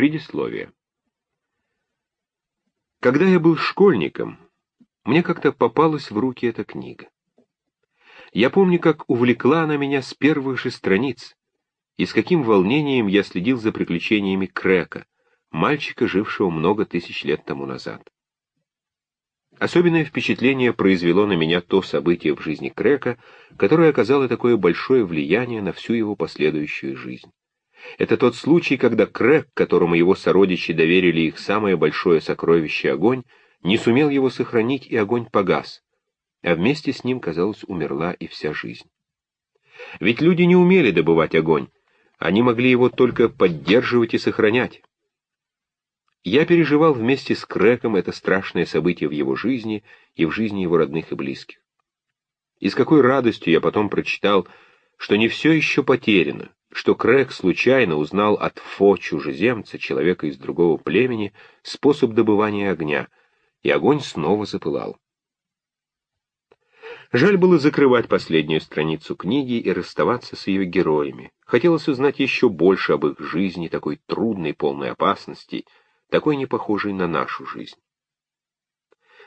Предисловие. Когда я был школьником, мне как-то попалась в руки эта книга. Я помню, как увлекла она меня с первых же страниц, и с каким волнением я следил за приключениями Крека, мальчика, жившего много тысяч лет тому назад. Особенное впечатление произвело на меня то событие в жизни Крека, которое оказало такое большое влияние на всю его последующую жизнь. Это тот случай, когда Крэг, которому его сородичи доверили их самое большое сокровище — огонь, не сумел его сохранить, и огонь погас, а вместе с ним, казалось, умерла и вся жизнь. Ведь люди не умели добывать огонь, они могли его только поддерживать и сохранять. Я переживал вместе с Крэком это страшное событие в его жизни и в жизни его родных и близких. И с какой радостью я потом прочитал, что не все еще потеряно, что Крэк случайно узнал от Фо чужеземца, человека из другого племени, способ добывания огня, и огонь снова запылал. Жаль было закрывать последнюю страницу книги и расставаться с ее героями. Хотелось узнать еще больше об их жизни, такой трудной, полной опасностей, такой не похожей на нашу жизнь.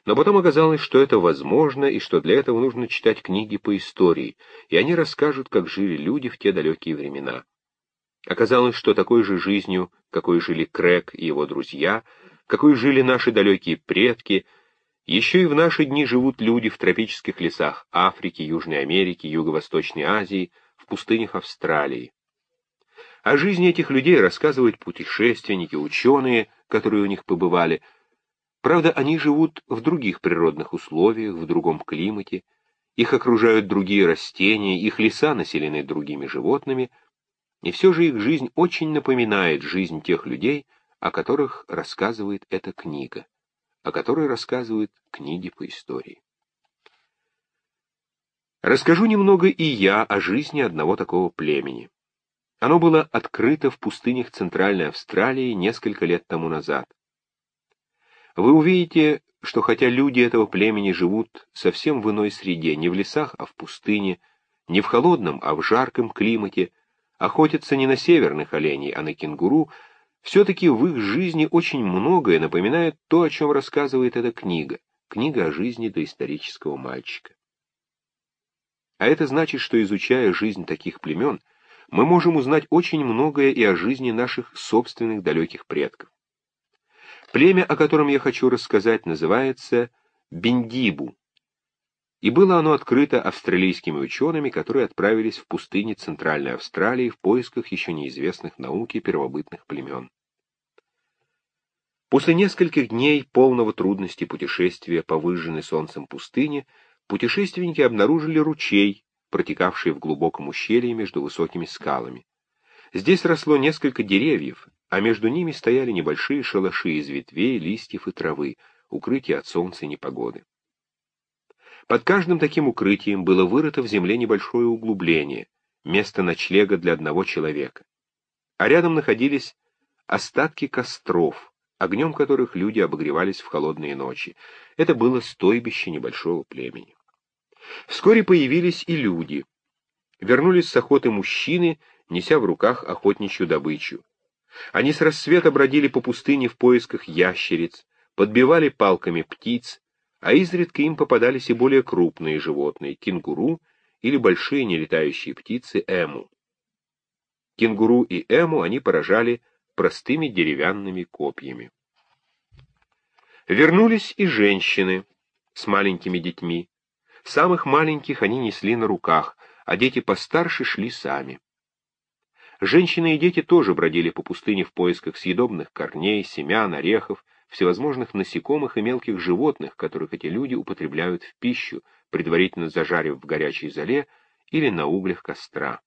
Но потом оказалось, что это возможно, и что для этого нужно читать книги по истории, и они расскажут, как жили люди в те далекие времена. Оказалось, что такой же жизнью, какой жили Крэк и его друзья, какой жили наши далекие предки, еще и в наши дни живут люди в тропических лесах Африки, Южной Америки, Юго-Восточной Азии, в пустынях Австралии. О жизни этих людей рассказывают путешественники, ученые, которые у них побывали, Правда, они живут в других природных условиях, в другом климате, их окружают другие растения, их леса населены другими животными, и все же их жизнь очень напоминает жизнь тех людей, о которых рассказывает эта книга, о которой рассказывают книги по истории. Расскажу немного и я о жизни одного такого племени. Оно было открыто в пустынях Центральной Австралии несколько лет тому назад вы увидите, что хотя люди этого племени живут совсем в иной среде, не в лесах, а в пустыне, не в холодном, а в жарком климате, охотятся не на северных оленей, а на кенгуру, все-таки в их жизни очень многое напоминает то, о чем рассказывает эта книга, книга о жизни доисторического мальчика. А это значит, что изучая жизнь таких племен, мы можем узнать очень многое и о жизни наших собственных далеких предков. Племя, о котором я хочу рассказать, называется Бендибу, и было оно открыто австралийскими учеными, которые отправились в пустыни Центральной Австралии в поисках еще неизвестных науки первобытных племен. После нескольких дней полного трудности путешествия по выжженной солнцем пустыне, путешественники обнаружили ручей, протекавший в глубоком ущелье между высокими скалами. Здесь росло несколько деревьев, а между ними стояли небольшие шалаши из ветвей, листьев и травы, укрытия от солнца и непогоды. Под каждым таким укрытием было вырыто в земле небольшое углубление, место ночлега для одного человека. А рядом находились остатки костров, огнем которых люди обогревались в холодные ночи. Это было стойбище небольшого племени. Вскоре появились и люди. Вернулись с охоты мужчины, неся в руках охотничью добычу. Они с рассвета бродили по пустыне в поисках ящериц, подбивали палками птиц, а изредка им попадались и более крупные животные — кенгуру или большие нелетающие птицы эму. Кенгуру и эму они поражали простыми деревянными копьями. Вернулись и женщины с маленькими детьми. Самых маленьких они несли на руках, а дети постарше шли сами. Женщины и дети тоже бродили по пустыне в поисках съедобных корней, семян, орехов, всевозможных насекомых и мелких животных, которых эти люди употребляют в пищу, предварительно зажарив в горячей золе или на углях костра.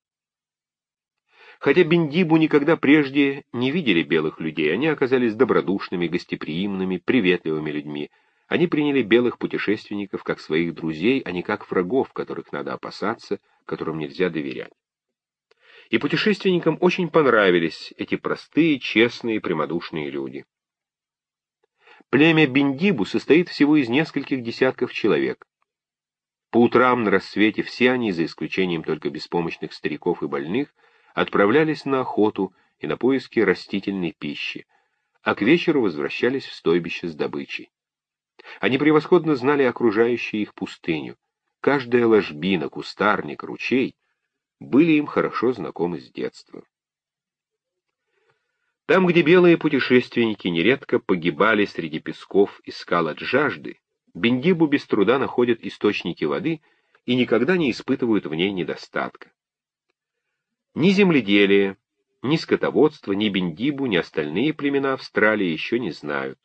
Хотя Бендибу никогда прежде не видели белых людей, они оказались добродушными, гостеприимными, приветливыми людьми. Они приняли белых путешественников как своих друзей, а не как врагов, которых надо опасаться, которым нельзя доверять и путешественникам очень понравились эти простые, честные, прямодушные люди. Племя Биндибу состоит всего из нескольких десятков человек. По утрам на рассвете все они, за исключением только беспомощных стариков и больных, отправлялись на охоту и на поиски растительной пищи, а к вечеру возвращались в стойбище с добычей. Они превосходно знали окружающую их пустыню. Каждая ложбина, кустарник, ручей были им хорошо знакомы с детства. Там, где белые путешественники нередко погибали среди песков и скал от жажды, Бендибу без труда находят источники воды и никогда не испытывают в ней недостатка. Ни земледелие, ни скотоводство, ни Бендибу, ни остальные племена Австралии еще не знают.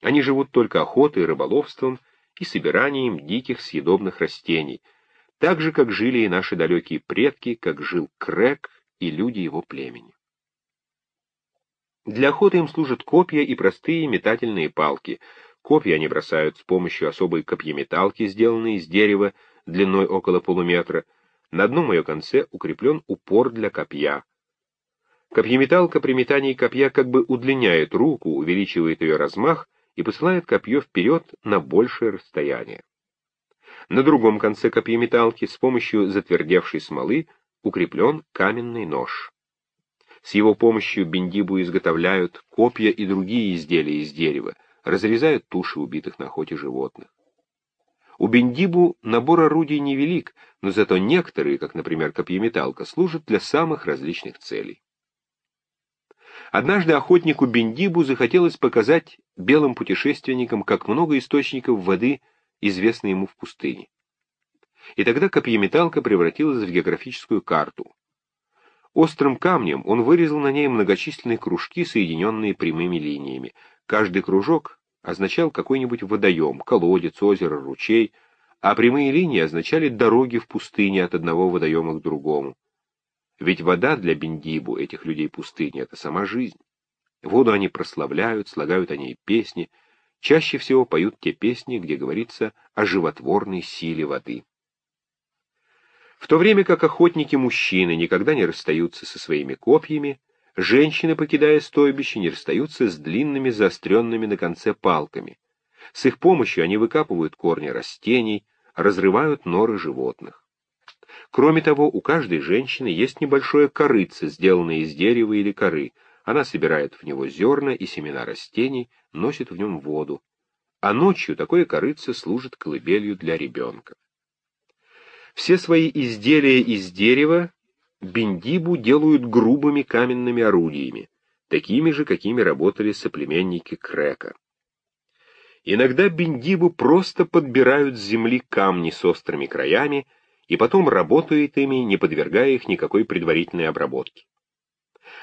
Они живут только охотой, рыболовством и собиранием диких съедобных растений, так же, как жили и наши далекие предки, как жил Крэк и люди его племени. Для охоты им служат копья и простые метательные палки. Копья они бросают с помощью особой копьеметалки, сделанной из дерева, длиной около полуметра. На одном ее конце укреплен упор для копья. Копьеметалка при метании копья как бы удлиняет руку, увеличивает ее размах и посылает копье вперед на большее расстояние. На другом конце копьеметалки с помощью затвердевшей смолы укреплен каменный нож. С его помощью бендибу изготовляют копья и другие изделия из дерева, разрезают туши убитых на охоте животных. У бендибу набор орудий невелик, но зато некоторые, как, например, копьеметалка, служат для самых различных целей. Однажды охотнику Бендибу захотелось показать белым путешественникам, как много источников воды известно ему в пустыне. И тогда копьеметалка превратилась в географическую карту. Острым камнем он вырезал на ней многочисленные кружки, соединенные прямыми линиями. Каждый кружок означал какой-нибудь водоем, колодец, озеро, ручей, а прямые линии означали дороги в пустыне от одного водоема к другому. Ведь вода для Бендибу, этих людей пустыни, — это сама жизнь. Воду они прославляют, слагают о ней песни, чаще всего поют те песни, где говорится о животворной силе воды. В то время как охотники-мужчины никогда не расстаются со своими копьями, женщины, покидая стойбище, не расстаются с длинными заостренными на конце палками. С их помощью они выкапывают корни растений, разрывают норы животных. Кроме того, у каждой женщины есть небольшое корыце, сделанное из дерева или коры. Она собирает в него зерна и семена растений, носит в нем воду. А ночью такое корыце служит колыбелью для ребенка. Все свои изделия из дерева бендибу делают грубыми каменными орудиями, такими же, какими работали соплеменники Крека. Иногда бендибу просто подбирают с земли камни с острыми краями и потом работают ими, не подвергая их никакой предварительной обработке.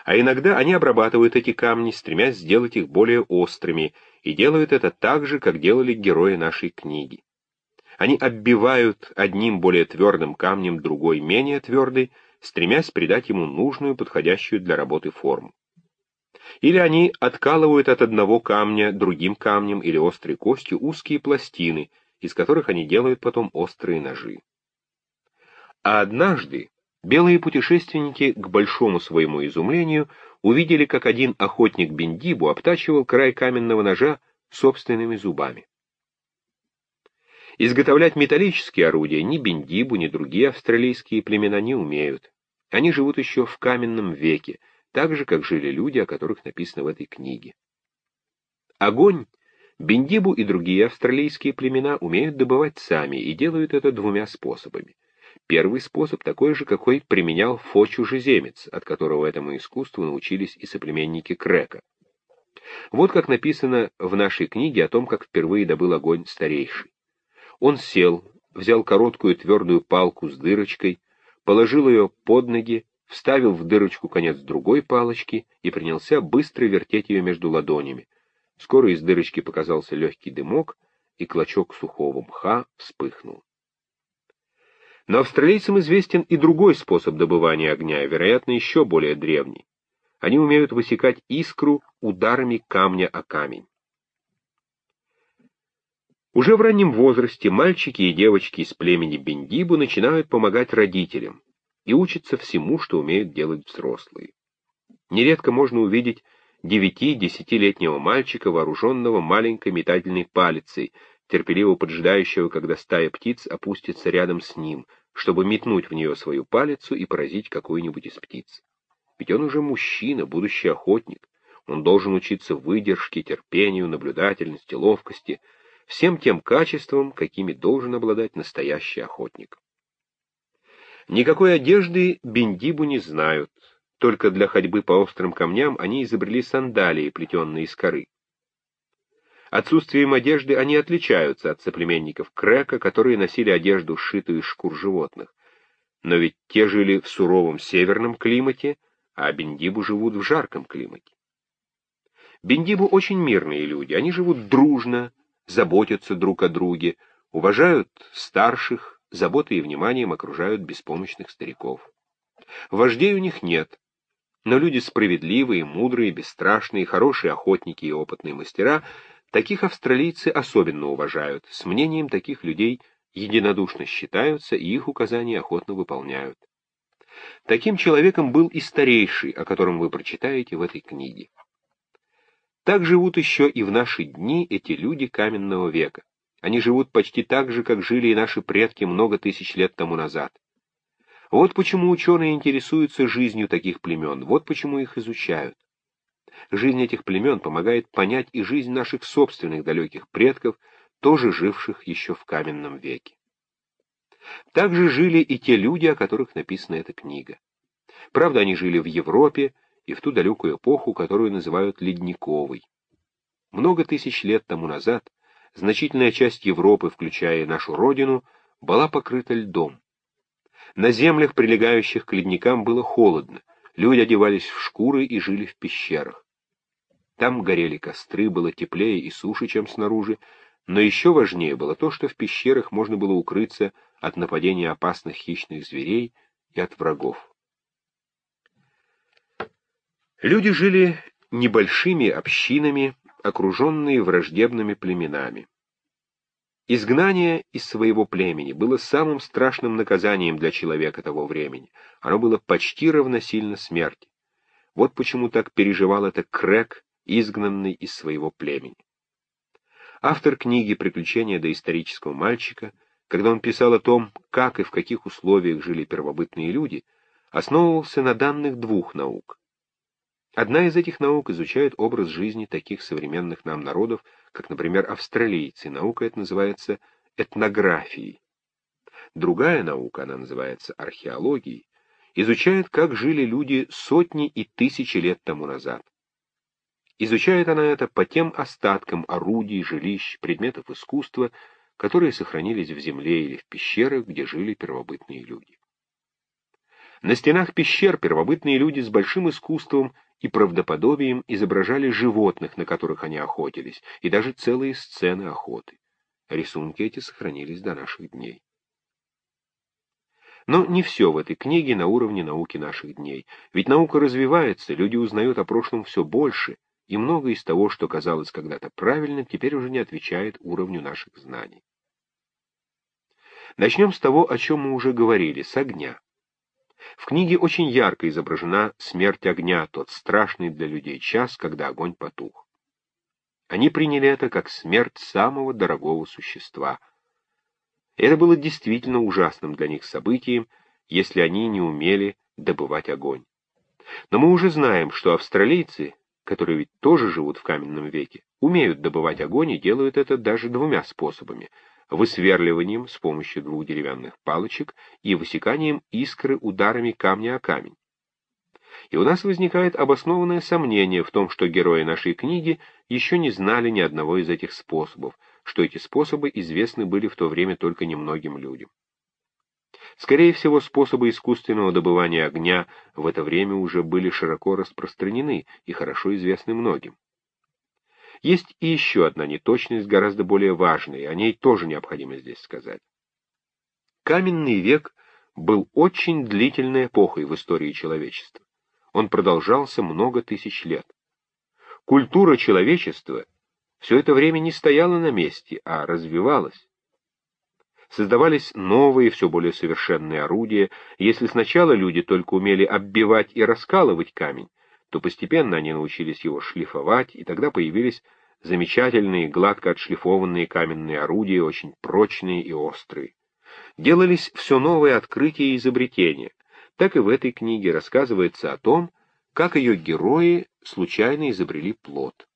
А иногда они обрабатывают эти камни, стремясь сделать их более острыми, и делают это так же, как делали герои нашей книги. Они оббивают одним более твердым камнем другой менее твердый, стремясь придать ему нужную, подходящую для работы форму. Или они откалывают от одного камня другим камнем или острой костью узкие пластины, из которых они делают потом острые ножи. А однажды белые путешественники, к большому своему изумлению, увидели, как один охотник Бендибу обтачивал край каменного ножа собственными зубами. Изготовлять металлические орудия ни Бендибу, ни другие австралийские племена не умеют. Они живут еще в каменном веке, так же, как жили люди, о которых написано в этой книге. Огонь Бендибу и другие австралийские племена умеют добывать сами и делают это двумя способами. Первый способ такой же, какой применял Фо-чужеземец, от которого этому искусству научились и соплеменники Крека. Вот как написано в нашей книге о том, как впервые добыл огонь старейший. Он сел, взял короткую твердую палку с дырочкой, положил ее под ноги, вставил в дырочку конец другой палочки и принялся быстро вертеть ее между ладонями. Скоро из дырочки показался легкий дымок, и клочок сухого мха вспыхнул. Но австралийцам известен и другой способ добывания огня, вероятно, еще более древний. Они умеют высекать искру ударами камня о камень. Уже в раннем возрасте мальчики и девочки из племени Бендибу начинают помогать родителям и учатся всему, что умеют делать взрослые. Нередко можно увидеть девяти-десятилетнего мальчика, вооруженного маленькой метательной палицей, терпеливо поджидающего, когда стая птиц опустится рядом с ним, чтобы метнуть в нее свою палицу и поразить какую-нибудь из птиц. Ведь он уже мужчина, будущий охотник. Он должен учиться выдержке, терпению, наблюдательности, ловкости, всем тем качествам, какими должен обладать настоящий охотник. Никакой одежды бендибу не знают, только для ходьбы по острым камням они изобрели сандалии, плетенные из коры. Отсутствием одежды они отличаются от соплеменников Крека, которые носили одежду, сшитую из шкур животных. Но ведь те жили в суровом северном климате, а бендибу живут в жарком климате. Бендибу очень мирные люди, они живут дружно, заботятся друг о друге, уважают старших, заботой и вниманием окружают беспомощных стариков. Вождей у них нет, но люди справедливые, мудрые, бесстрашные, хорошие охотники и опытные мастера — Таких австралийцы особенно уважают, с мнением таких людей единодушно считаются и их указания охотно выполняют. Таким человеком был и старейший, о котором вы прочитаете в этой книге. Так живут еще и в наши дни эти люди каменного века. Они живут почти так же, как жили и наши предки много тысяч лет тому назад. Вот почему ученые интересуются жизнью таких племен, вот почему их изучают. Жизнь этих племен помогает понять и жизнь наших собственных далеких предков, тоже живших еще в каменном веке. Также жили и те люди, о которых написана эта книга. Правда, они жили в Европе и в ту далекую эпоху, которую называют ледниковой. Много тысяч лет тому назад значительная часть Европы, включая нашу родину, была покрыта льдом. На землях, прилегающих к ледникам, было холодно, люди одевались в шкуры и жили в пещерах. Там горели костры, было теплее и суше, чем снаружи, но еще важнее было то, что в пещерах можно было укрыться от нападения опасных хищных зверей и от врагов. Люди жили небольшими общинами, окруженные враждебными племенами. Изгнание из своего племени было самым страшным наказанием для человека того времени. Оно было почти равносильно смерти. Вот почему так переживал это Крэк изгнанный из своего племени. Автор книги «Приключения доисторического мальчика», когда он писал о том, как и в каких условиях жили первобытные люди, основывался на данных двух наук. Одна из этих наук изучает образ жизни таких современных нам народов, как, например, австралийцы. Наука эта называется этнографией. Другая наука, она называется археологией, изучает, как жили люди сотни и тысячи лет тому назад. Изучает она это по тем остаткам орудий, жилищ, предметов искусства, которые сохранились в земле или в пещерах, где жили первобытные люди. На стенах пещер первобытные люди с большим искусством и правдоподобием изображали животных, на которых они охотились, и даже целые сцены охоты. Рисунки эти сохранились до наших дней. Но не все в этой книге на уровне науки наших дней. Ведь наука развивается, люди узнают о прошлом все больше, и многое из того, что казалось когда-то правильным, теперь уже не отвечает уровню наших знаний. Начнем с того, о чем мы уже говорили, с огня. В книге очень ярко изображена смерть огня, тот страшный для людей час, когда огонь потух. Они приняли это как смерть самого дорогого существа. Это было действительно ужасным для них событием, если они не умели добывать огонь. Но мы уже знаем, что австралийцы которые ведь тоже живут в каменном веке, умеют добывать огонь и делают это даже двумя способами — высверливанием с помощью двух деревянных палочек и высеканием искры ударами камня о камень. И у нас возникает обоснованное сомнение в том, что герои нашей книги еще не знали ни одного из этих способов, что эти способы известны были в то время только немногим людям. Скорее всего, способы искусственного добывания огня в это время уже были широко распространены и хорошо известны многим. Есть и еще одна неточность, гораздо более важная, о ней тоже необходимо здесь сказать. Каменный век был очень длительной эпохой в истории человечества. Он продолжался много тысяч лет. Культура человечества все это время не стояла на месте, а развивалась. Создавались новые, все более совершенные орудия. Если сначала люди только умели оббивать и раскалывать камень, то постепенно они научились его шлифовать, и тогда появились замечательные, гладко отшлифованные каменные орудия, очень прочные и острые. Делались все новые открытия и изобретения. Так и в этой книге рассказывается о том, как ее герои случайно изобрели плод.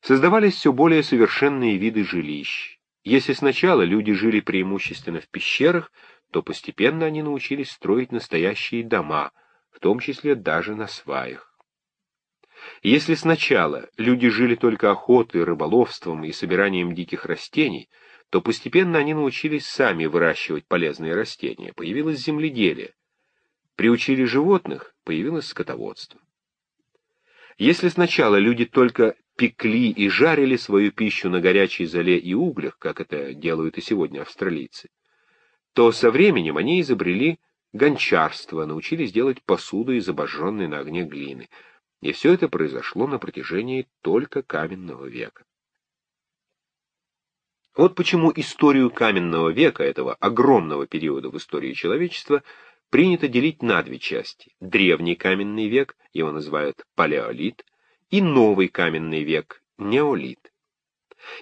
Создавались все более совершенные виды жилищ. Если сначала люди жили преимущественно в пещерах, то постепенно они научились строить настоящие дома, в том числе даже на сваях. Если сначала люди жили только охотой, рыболовством и собиранием диких растений, то постепенно они научились сами выращивать полезные растения, появилось земледелие. Приучили животных, появилось скотоводство. Если сначала люди только пекли и жарили свою пищу на горячей золе и углях, как это делают и сегодня австралийцы, то со временем они изобрели гончарство, научились делать посуду из обожженной на огне глины. И все это произошло на протяжении только каменного века. Вот почему историю каменного века, этого огромного периода в истории человечества, принято делить на две части. Древний каменный век, его называют палеолит, и новый каменный век, неолит.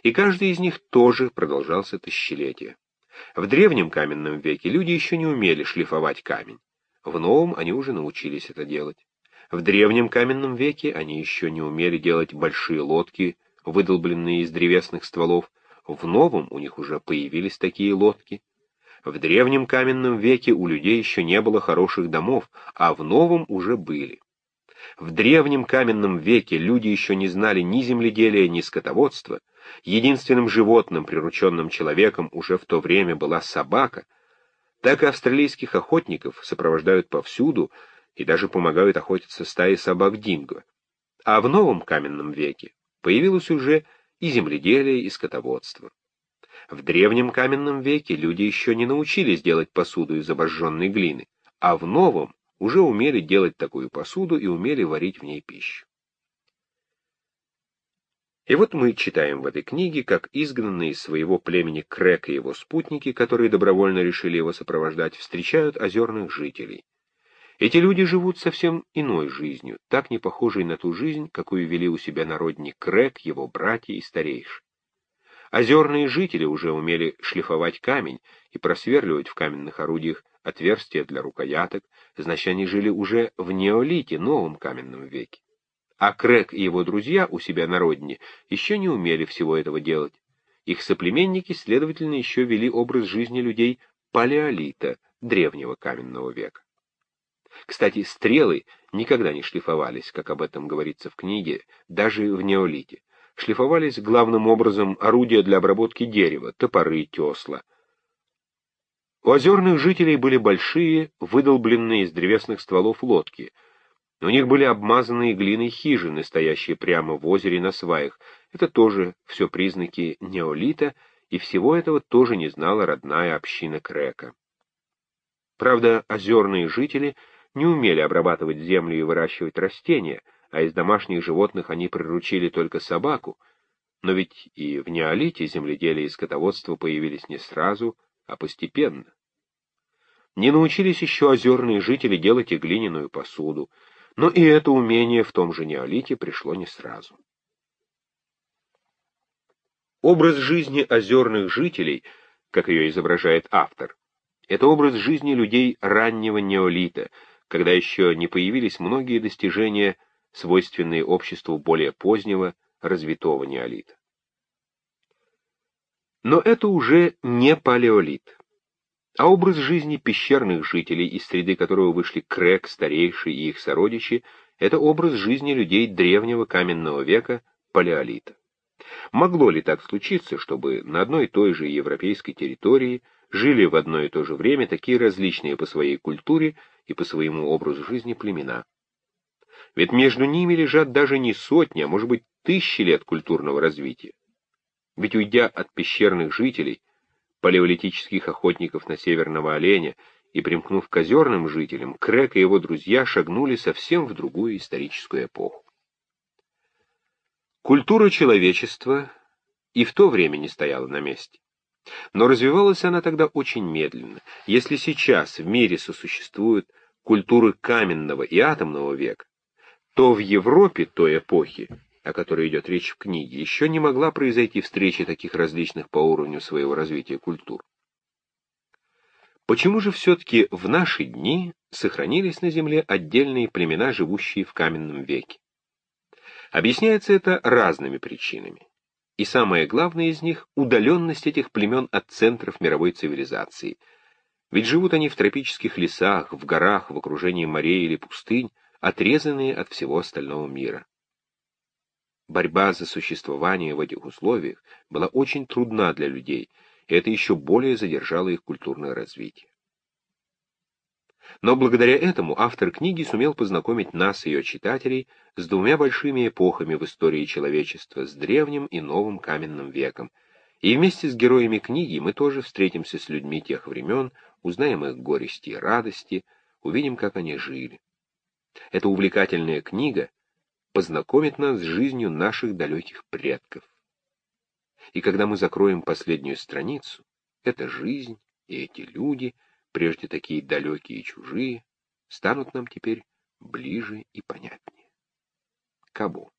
И каждый из них тоже продолжался тысячелетия. В древнем каменном веке люди еще не умели шлифовать камень. В новом они уже научились это делать. В древнем каменном веке они еще не умели делать большие лодки, выдолбленные из древесных стволов. В новом у них уже появились такие лодки. В древнем каменном веке у людей еще не было хороших домов, а в новом уже были. В древнем каменном веке люди еще не знали ни земледелия, ни скотоводства, единственным животным, прирученным человеком, уже в то время была собака, так и австралийских охотников сопровождают повсюду и даже помогают охотиться стаи собак динго. А в новом каменном веке появилось уже и земледелие, и скотоводство. В древнем каменном веке люди еще не научились делать посуду из обожженной глины, а в новом уже умели делать такую посуду и умели варить в ней пищу. И вот мы читаем в этой книге, как изгнанные из своего племени Крэк и его спутники, которые добровольно решили его сопровождать, встречают озерных жителей. Эти люди живут совсем иной жизнью, так не похожей на ту жизнь, какую вели у себя народник Крэк, его братья и старейшие. Озерные жители уже умели шлифовать камень и просверливать в каменных орудиях отверстия для рукояток, значит, они жили уже в неолите, новом каменном веке. А Крэк и его друзья у себя на родине еще не умели всего этого делать. Их соплеменники, следовательно, еще вели образ жизни людей палеолита, древнего каменного века. Кстати, стрелы никогда не шлифовались, как об этом говорится в книге, даже в неолите. Шлифовались главным образом орудия для обработки дерева, топоры, тесла. У озерных жителей были большие, выдолбленные из древесных стволов лодки — у них были обмазанные глиной хижины, стоящие прямо в озере на сваях. Это тоже все признаки неолита, и всего этого тоже не знала родная община Крека. Правда, озерные жители не умели обрабатывать землю и выращивать растения, а из домашних животных они приручили только собаку, но ведь и в неолите земледелие и скотоводство появились не сразу, а постепенно. Не научились еще озерные жители делать и глиняную посуду, но и это умение в том же неолите пришло не сразу. Образ жизни озерных жителей, как ее изображает автор, это образ жизни людей раннего неолита, когда еще не появились многие достижения, свойственные обществу более позднего, развитого неолита. Но это уже не палеолит а образ жизни пещерных жителей, из среды которого вышли Крэк, старейшие и их сородичи, это образ жизни людей древнего каменного века, палеолита. Могло ли так случиться, чтобы на одной и той же европейской территории жили в одно и то же время такие различные по своей культуре и по своему образу жизни племена? Ведь между ними лежат даже не сотни, а может быть тысячи лет культурного развития. Ведь уйдя от пещерных жителей, палеолитических охотников на северного оленя и примкнув к озерным жителям, Крэк и его друзья шагнули совсем в другую историческую эпоху. Культура человечества и в то время не стояла на месте. Но развивалась она тогда очень медленно. Если сейчас в мире сосуществуют культуры каменного и атомного века, то в Европе той эпохи о которой идет речь в книге, еще не могла произойти встреча таких различных по уровню своего развития культур. Почему же все-таки в наши дни сохранились на Земле отдельные племена, живущие в каменном веке? Объясняется это разными причинами. И самое главное из них — удаленность этих племен от центров мировой цивилизации. Ведь живут они в тропических лесах, в горах, в окружении морей или пустынь, отрезанные от всего остального мира. Борьба за существование в этих условиях была очень трудна для людей, и это еще более задержало их культурное развитие. Но благодаря этому автор книги сумел познакомить нас, ее читателей, с двумя большими эпохами в истории человечества, с древним и новым каменным веком. И вместе с героями книги мы тоже встретимся с людьми тех времен, узнаем их горести и радости, увидим, как они жили. Эта увлекательная книга познакомит нас с жизнью наших далеких предков. И когда мы закроем последнюю страницу, эта жизнь и эти люди, прежде такие далекие и чужие, станут нам теперь ближе и понятнее. Кабо.